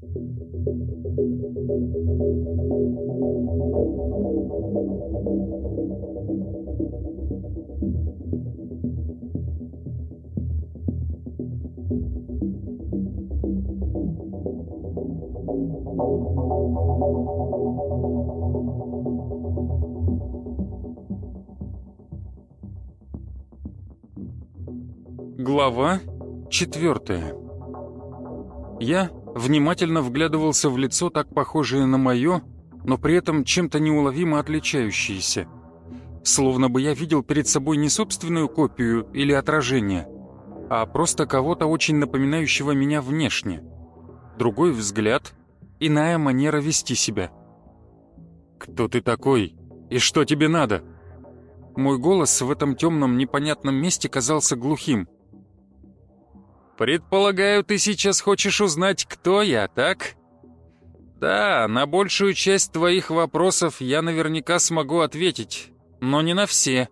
Глава четвертая. Я внимательно вглядывался в лицо, так похожее на мое, но при этом чем-то неуловимо отличающееся. Словно бы я видел перед собой не собственную копию или отражение, а просто кого-то очень напоминающего меня внешне. Другой взгляд, иная манера вести себя. «Кто ты такой? И что тебе надо?» Мой голос в этом темном непонятном месте казался глухим. «Предполагаю, ты сейчас хочешь узнать, кто я, так?» «Да, на большую часть твоих вопросов я наверняка смогу ответить, но не на все».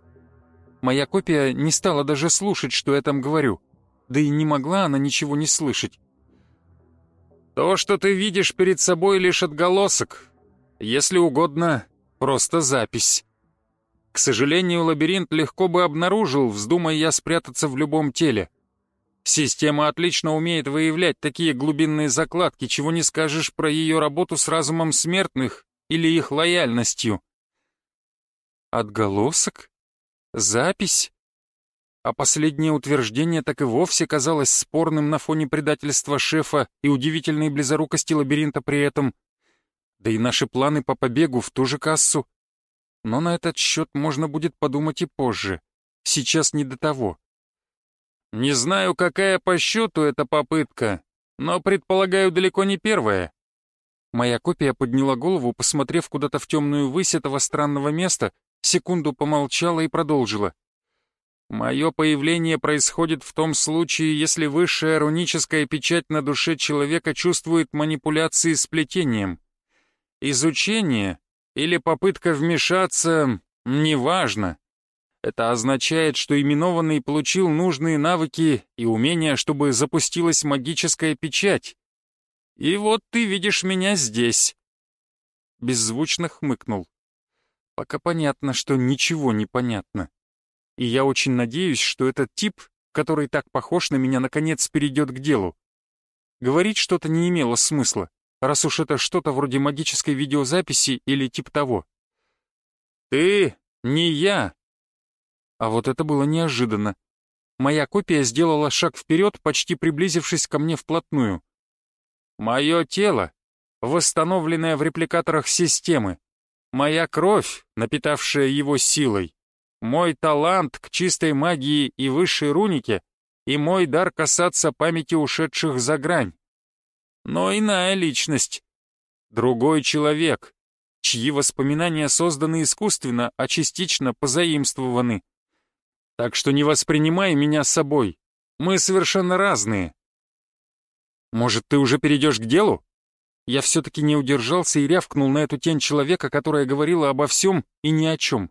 Моя копия не стала даже слушать, что я там говорю, да и не могла она ничего не слышать. «То, что ты видишь перед собой, лишь отголосок. Если угодно, просто запись. К сожалению, лабиринт легко бы обнаружил, вздумая я спрятаться в любом теле. Система отлично умеет выявлять такие глубинные закладки, чего не скажешь про ее работу с разумом смертных или их лояльностью. Отголосок? Запись? А последнее утверждение так и вовсе казалось спорным на фоне предательства шефа и удивительной близорукости лабиринта при этом. Да и наши планы по побегу в ту же кассу. Но на этот счет можно будет подумать и позже. Сейчас не до того. Не знаю, какая по счету эта попытка, но предполагаю далеко не первая. Моя копия подняла голову, посмотрев куда-то в темную высь этого странного места, секунду помолчала и продолжила. Мое появление происходит в том случае, если высшая руническая печать на душе человека чувствует манипуляции с плетением. Изучение или попытка вмешаться — неважно. Это означает, что именованный получил нужные навыки и умения, чтобы запустилась магическая печать. И вот ты видишь меня здесь. Беззвучно хмыкнул. Пока понятно, что ничего не понятно. И я очень надеюсь, что этот тип, который так похож на меня, наконец перейдет к делу. Говорить что-то не имело смысла, раз уж это что-то вроде магической видеозаписи или тип того. «Ты не я», а вот это было неожиданно. Моя копия сделала шаг вперед, почти приблизившись ко мне вплотную. «Мое тело, восстановленное в репликаторах системы, моя кровь, напитавшая его силой, мой талант к чистой магии и высшей рунике и мой дар касаться памяти ушедших за грань. Но иная личность, другой человек, чьи воспоминания созданы искусственно, а частично позаимствованы. Так что не воспринимай меня с собой. Мы совершенно разные. Может, ты уже перейдешь к делу? Я все-таки не удержался и рявкнул на эту тень человека, которая говорила обо всем и ни о чем.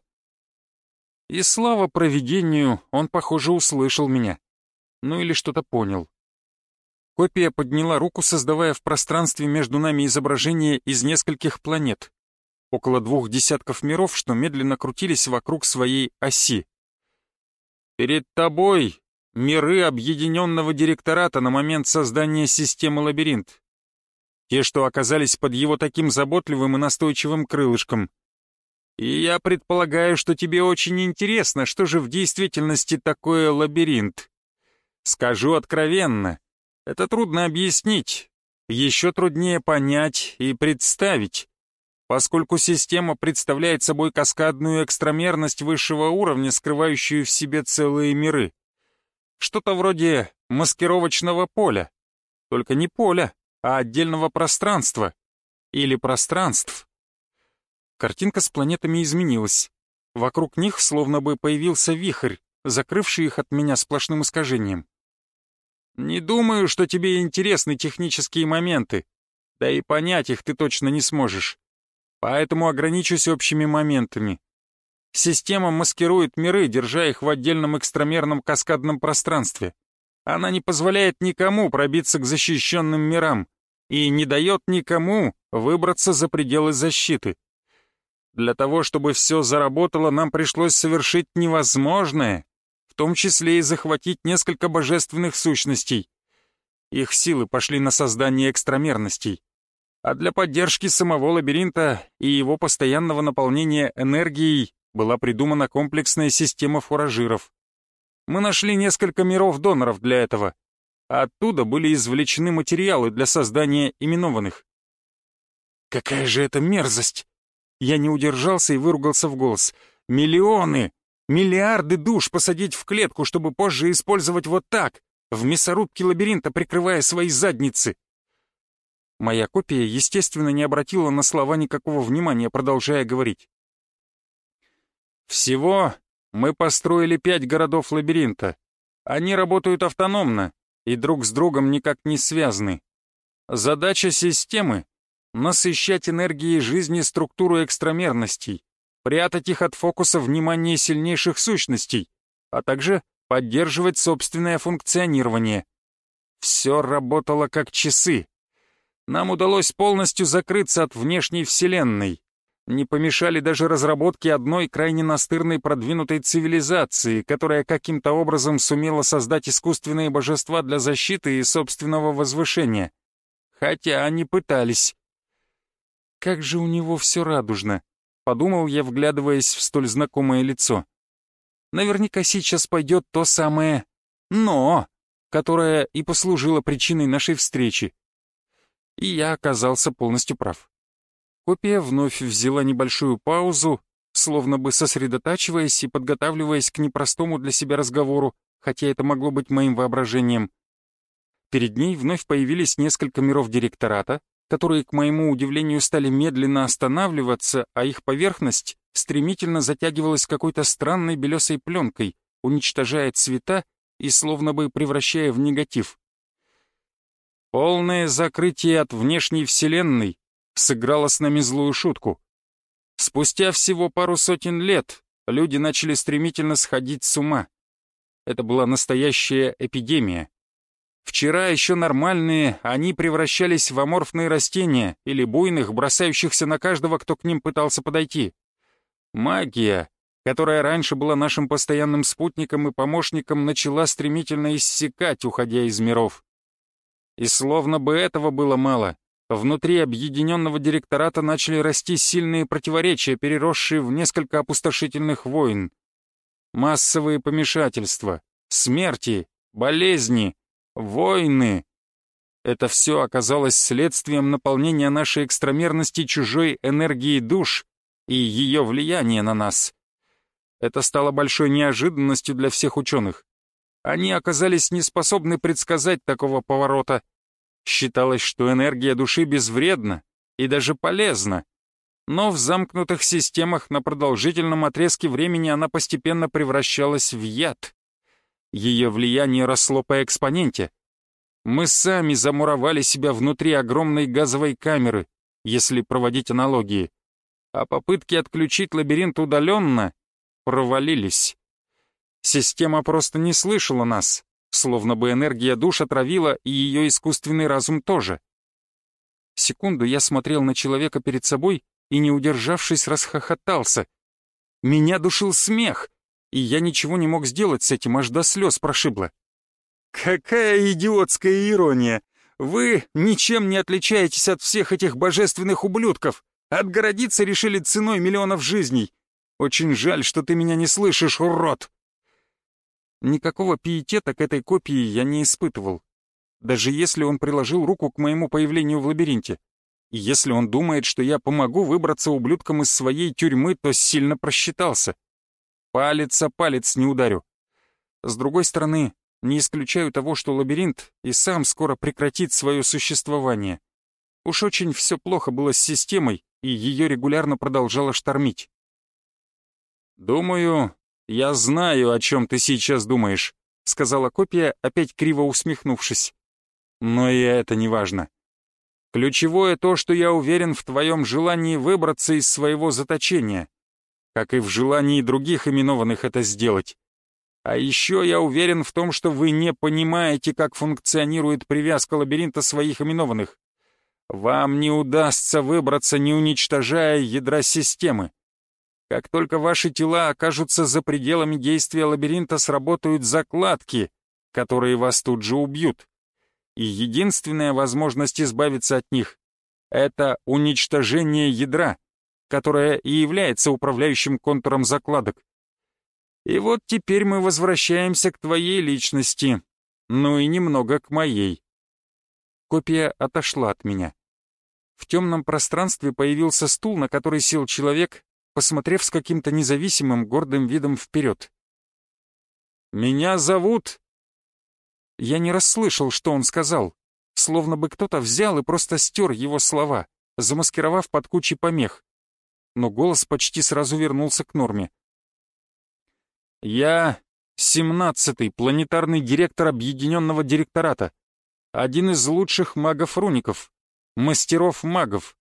И слава провидению, он, похоже, услышал меня. Ну или что-то понял. Копия подняла руку, создавая в пространстве между нами изображение из нескольких планет. Около двух десятков миров, что медленно крутились вокруг своей оси. Перед тобой миры объединенного директората на момент создания системы «Лабиринт». Те, что оказались под его таким заботливым и настойчивым крылышком. И я предполагаю, что тебе очень интересно, что же в действительности такое лабиринт. Скажу откровенно, это трудно объяснить, еще труднее понять и представить поскольку система представляет собой каскадную экстрамерность высшего уровня, скрывающую в себе целые миры. Что-то вроде маскировочного поля. Только не поля, а отдельного пространства. Или пространств. Картинка с планетами изменилась. Вокруг них словно бы появился вихрь, закрывший их от меня сплошным искажением. Не думаю, что тебе интересны технические моменты. Да и понять их ты точно не сможешь поэтому ограничусь общими моментами. Система маскирует миры, держа их в отдельном экстрамерном каскадном пространстве. Она не позволяет никому пробиться к защищенным мирам, и не дает никому выбраться за пределы защиты. Для того, чтобы все заработало, нам пришлось совершить невозможное, в том числе и захватить несколько божественных сущностей. Их силы пошли на создание экстрамерностей. А для поддержки самого лабиринта и его постоянного наполнения энергией была придумана комплексная система фуражиров. Мы нашли несколько миров-доноров для этого. Оттуда были извлечены материалы для создания именованных. Какая же это мерзость! Я не удержался и выругался в голос. Миллионы, миллиарды душ посадить в клетку, чтобы позже использовать вот так, в мясорубке лабиринта, прикрывая свои задницы. Моя копия, естественно, не обратила на слова никакого внимания, продолжая говорить. Всего мы построили пять городов лабиринта. Они работают автономно и друг с другом никак не связаны. Задача системы насыщать энергией жизни структуру экстрамерностей, прятать их от фокуса внимания сильнейших сущностей, а также поддерживать собственное функционирование. Все работало как часы. Нам удалось полностью закрыться от внешней вселенной. Не помешали даже разработки одной крайне настырной продвинутой цивилизации, которая каким-то образом сумела создать искусственные божества для защиты и собственного возвышения. Хотя они пытались. Как же у него все радужно, подумал я, вглядываясь в столь знакомое лицо. Наверняка сейчас пойдет то самое «но», которое и послужило причиной нашей встречи. И я оказался полностью прав. Копия вновь взяла небольшую паузу, словно бы сосредотачиваясь и подготавливаясь к непростому для себя разговору, хотя это могло быть моим воображением. Перед ней вновь появились несколько миров директората, которые, к моему удивлению, стали медленно останавливаться, а их поверхность стремительно затягивалась какой-то странной белесой пленкой, уничтожая цвета и словно бы превращая в негатив. Полное закрытие от внешней вселенной сыграло с нами злую шутку. Спустя всего пару сотен лет люди начали стремительно сходить с ума. Это была настоящая эпидемия. Вчера еще нормальные, они превращались в аморфные растения или буйных, бросающихся на каждого, кто к ним пытался подойти. Магия, которая раньше была нашим постоянным спутником и помощником, начала стремительно иссякать, уходя из миров. И словно бы этого было мало, внутри объединенного директората начали расти сильные противоречия, переросшие в несколько опустошительных войн. Массовые помешательства, смерти, болезни — Войны! Это все оказалось следствием наполнения нашей экстрамерности чужой энергией душ и ее влияния на нас. Это стало большой неожиданностью для всех ученых. Они оказались неспособны предсказать такого поворота. Считалось, что энергия души безвредна и даже полезна. Но в замкнутых системах на продолжительном отрезке времени она постепенно превращалась в яд. Ее влияние росло по экспоненте. Мы сами замуровали себя внутри огромной газовой камеры, если проводить аналогии. А попытки отключить лабиринт удаленно провалились. Система просто не слышала нас, словно бы энергия душ отравила и ее искусственный разум тоже. Секунду я смотрел на человека перед собой и, не удержавшись, расхохотался. Меня душил смех и я ничего не мог сделать с этим, аж до слез прошибло. Какая идиотская ирония! Вы ничем не отличаетесь от всех этих божественных ублюдков. Отгородиться решили ценой миллионов жизней. Очень жаль, что ты меня не слышишь, урод!» Никакого пиетета к этой копии я не испытывал. Даже если он приложил руку к моему появлению в лабиринте. И если он думает, что я помогу выбраться ублюдкам из своей тюрьмы, то сильно просчитался. Палец о палец не ударю. С другой стороны, не исключаю того, что лабиринт и сам скоро прекратит свое существование. Уж очень все плохо было с системой, и ее регулярно продолжало штормить. «Думаю, я знаю, о чем ты сейчас думаешь», — сказала копия, опять криво усмехнувшись. «Но и это не важно. Ключевое то, что я уверен в твоем желании выбраться из своего заточения как и в желании других именованных это сделать. А еще я уверен в том, что вы не понимаете, как функционирует привязка лабиринта своих именованных. Вам не удастся выбраться, не уничтожая ядра системы. Как только ваши тела окажутся за пределами действия лабиринта, сработают закладки, которые вас тут же убьют. И единственная возможность избавиться от них — это уничтожение ядра, которое и является управляющим контуром закладок. И вот теперь мы возвращаемся к твоей личности, ну и немного к моей. Копия отошла от меня. В темном пространстве появился стул, на который сел человек, посмотрев с каким-то независимым гордым видом вперед. «Меня зовут...» Я не расслышал, что он сказал, словно бы кто-то взял и просто стер его слова, замаскировав под кучей помех. Но голос почти сразу вернулся к норме. «Я семнадцатый планетарный директор Объединенного директората, один из лучших магов-руников, мастеров магов,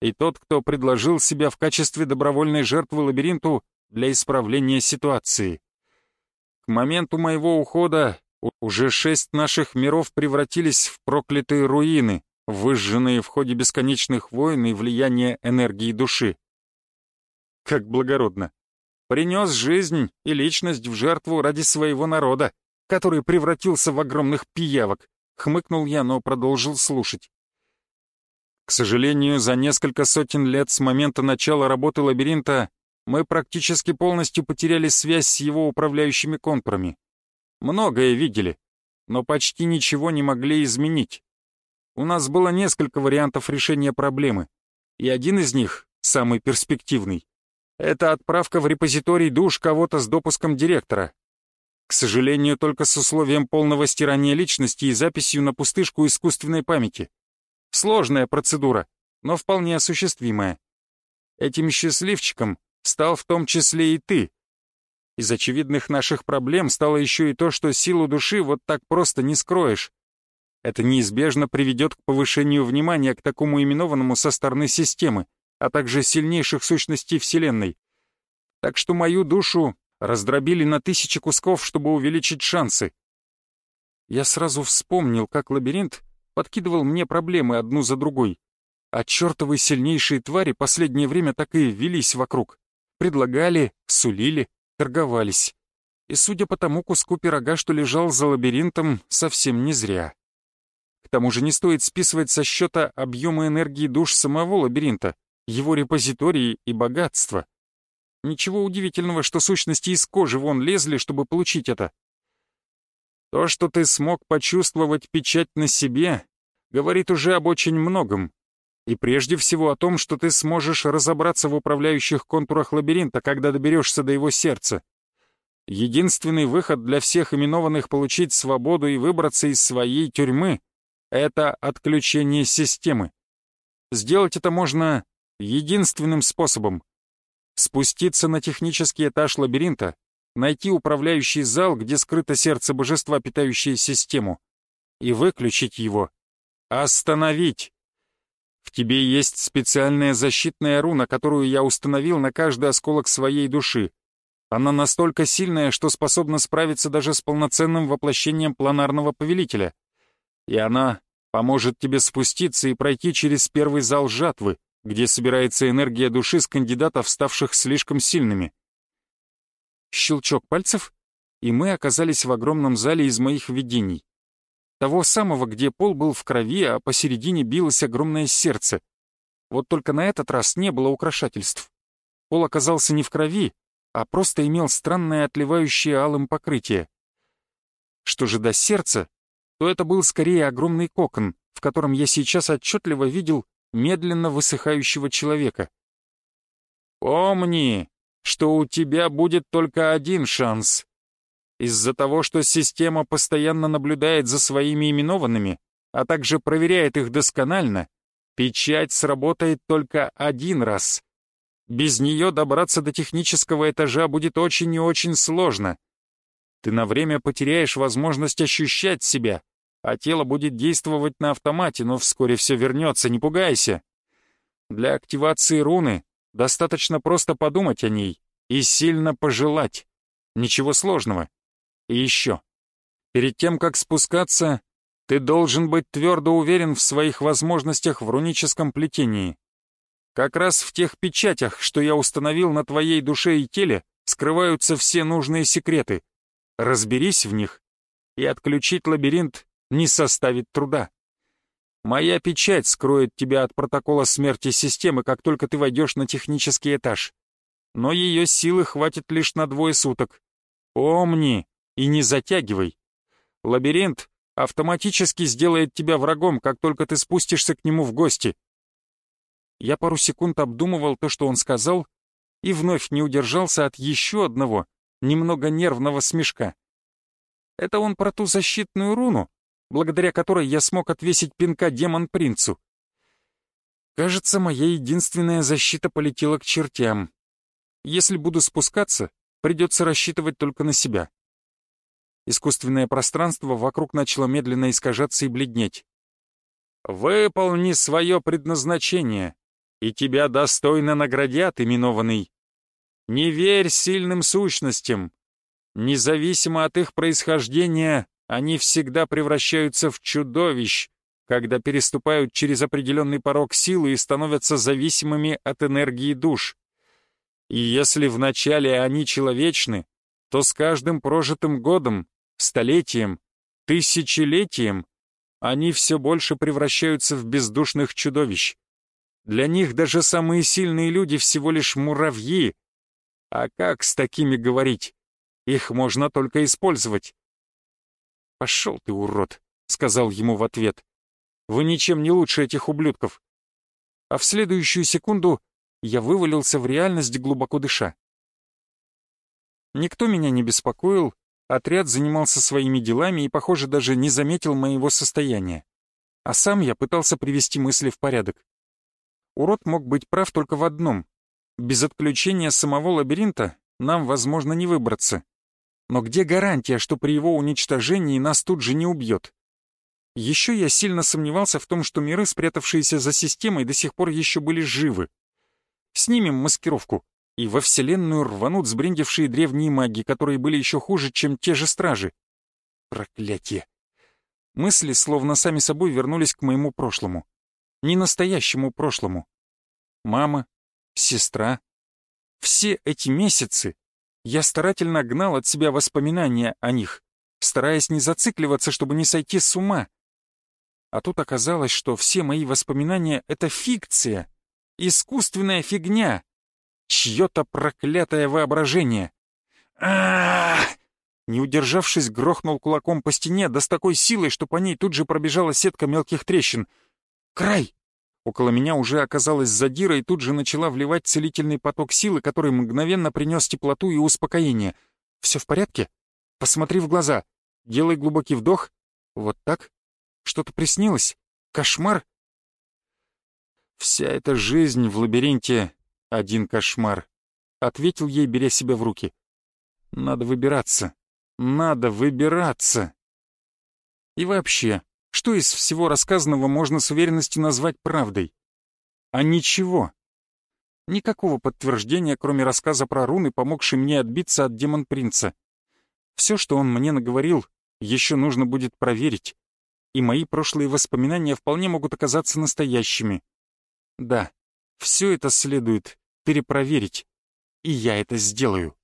и тот, кто предложил себя в качестве добровольной жертвы лабиринту для исправления ситуации. К моменту моего ухода уже шесть наших миров превратились в проклятые руины, выжженные в ходе бесконечных войн и влияния энергии души. Как благородно. Принес жизнь и личность в жертву ради своего народа, который превратился в огромных пиявок. Хмыкнул я, но продолжил слушать. К сожалению, за несколько сотен лет с момента начала работы лабиринта мы практически полностью потеряли связь с его управляющими контурами. Многое видели, но почти ничего не могли изменить. У нас было несколько вариантов решения проблемы, и один из них, самый перспективный, это отправка в репозиторий душ кого-то с допуском директора. К сожалению, только с условием полного стирания личности и записью на пустышку искусственной памяти. Сложная процедура, но вполне осуществимая. Этим счастливчиком стал в том числе и ты. Из очевидных наших проблем стало еще и то, что силу души вот так просто не скроешь. Это неизбежно приведет к повышению внимания к такому именованному со стороны системы, а также сильнейших сущностей Вселенной. Так что мою душу раздробили на тысячи кусков, чтобы увеличить шансы. Я сразу вспомнил, как лабиринт подкидывал мне проблемы одну за другой. А чертовы сильнейшие твари последнее время так и велись вокруг. Предлагали, сулили, торговались. И судя по тому куску пирога, что лежал за лабиринтом, совсем не зря. К тому же не стоит списывать со счета объемы энергии душ самого лабиринта, его репозитории и богатства. Ничего удивительного, что сущности из кожи вон лезли, чтобы получить это. То, что ты смог почувствовать печать на себе, говорит уже об очень многом. И прежде всего о том, что ты сможешь разобраться в управляющих контурах лабиринта, когда доберешься до его сердца. Единственный выход для всех именованных получить свободу и выбраться из своей тюрьмы — это отключение системы. Сделать это можно единственным способом — спуститься на технический этаж лабиринта, найти управляющий зал, где скрыто сердце божества, питающее систему, и выключить его. Остановить! В тебе есть специальная защитная руна, которую я установил на каждый осколок своей души. Она настолько сильная, что способна справиться даже с полноценным воплощением планарного повелителя. И она поможет тебе спуститься и пройти через первый зал жатвы, где собирается энергия души с кандидатов, ставших слишком сильными. Щелчок пальцев, и мы оказались в огромном зале из моих видений. Того самого, где пол был в крови, а посередине билось огромное сердце. Вот только на этот раз не было украшательств. Пол оказался не в крови, а просто имел странное отливающее алым покрытие. Что же до сердца, то это был скорее огромный кокон, в котором я сейчас отчетливо видел медленно высыхающего человека. «Помни, что у тебя будет только один шанс. Из-за того, что система постоянно наблюдает за своими именованными, а также проверяет их досконально, печать сработает только один раз. Без нее добраться до технического этажа будет очень и очень сложно. Ты на время потеряешь возможность ощущать себя, а тело будет действовать на автомате, но вскоре все вернется, не пугайся. Для активации руны Достаточно просто подумать о ней и сильно пожелать. Ничего сложного. И еще. Перед тем, как спускаться, Ты должен быть твердо уверен в своих возможностях в руническом плетении. Как раз в тех печатях, что я установил на твоей душе и теле, скрываются все нужные секреты. Разберись в них, и отключить лабиринт не составит труда. Моя печать скроет тебя от протокола смерти системы, как только ты войдешь на технический этаж. Но ее силы хватит лишь на двое суток. Помни и не затягивай. Лабиринт автоматически сделает тебя врагом, как только ты спустишься к нему в гости. Я пару секунд обдумывал то, что он сказал, и вновь не удержался от еще одного, немного нервного смешка. Это он про ту защитную руну, благодаря которой я смог отвесить пинка демон-принцу. Кажется, моя единственная защита полетела к чертям. Если буду спускаться, придется рассчитывать только на себя. Искусственное пространство вокруг начало медленно искажаться и бледнеть. «Выполни свое предназначение, и тебя достойно наградят, именованный. Не верь сильным сущностям. Независимо от их происхождения, они всегда превращаются в чудовищ, когда переступают через определенный порог силы и становятся зависимыми от энергии душ. И если вначале они человечны, то с каждым прожитым годом, столетием, тысячелетием они все больше превращаются в бездушных чудовищ. Для них даже самые сильные люди всего лишь муравьи. А как с такими говорить? Их можно только использовать. «Пошел ты, урод», — сказал ему в ответ. «Вы ничем не лучше этих ублюдков». А в следующую секунду я вывалился в реальность, глубоко дыша. Никто меня не беспокоил, отряд занимался своими делами и, похоже, даже не заметил моего состояния. А сам я пытался привести мысли в порядок. Урод мог быть прав только в одном. Без отключения самого лабиринта нам, возможно, не выбраться. Но где гарантия, что при его уничтожении нас тут же не убьет? Еще я сильно сомневался в том, что миры, спрятавшиеся за системой, до сих пор еще были живы. Снимем маскировку, и во Вселенную рванут сбрендившие древние маги, которые были еще хуже, чем те же стражи. Проклятие! Мысли, словно сами собой, вернулись к моему прошлому. Не настоящему прошлому. Мама, сестра. Все эти месяцы я старательно гнал от себя воспоминания о них, стараясь не зацикливаться, чтобы не сойти с ума. А тут оказалось, что все мои воспоминания — это фикция, искусственная фигня, чье-то проклятое воображение. а Не удержавшись, грохнул кулаком по стене, да с такой силой, что по ней тут же пробежала сетка мелких трещин. «Край!» Около меня уже оказалась задира и тут же начала вливать целительный поток силы, который мгновенно принес теплоту и успокоение. «Все в порядке? Посмотри в глаза. Делай глубокий вдох. Вот так. Что-то приснилось? Кошмар?» «Вся эта жизнь в лабиринте — один кошмар», — ответил ей, беря себя в руки. «Надо выбираться. Надо выбираться». И вообще, что из всего рассказанного можно с уверенностью назвать правдой? А ничего. Никакого подтверждения, кроме рассказа про руны, помогшей мне отбиться от демон-принца. Все, что он мне наговорил, еще нужно будет проверить. И мои прошлые воспоминания вполне могут оказаться настоящими. Да, все это следует перепроверить. И я это сделаю.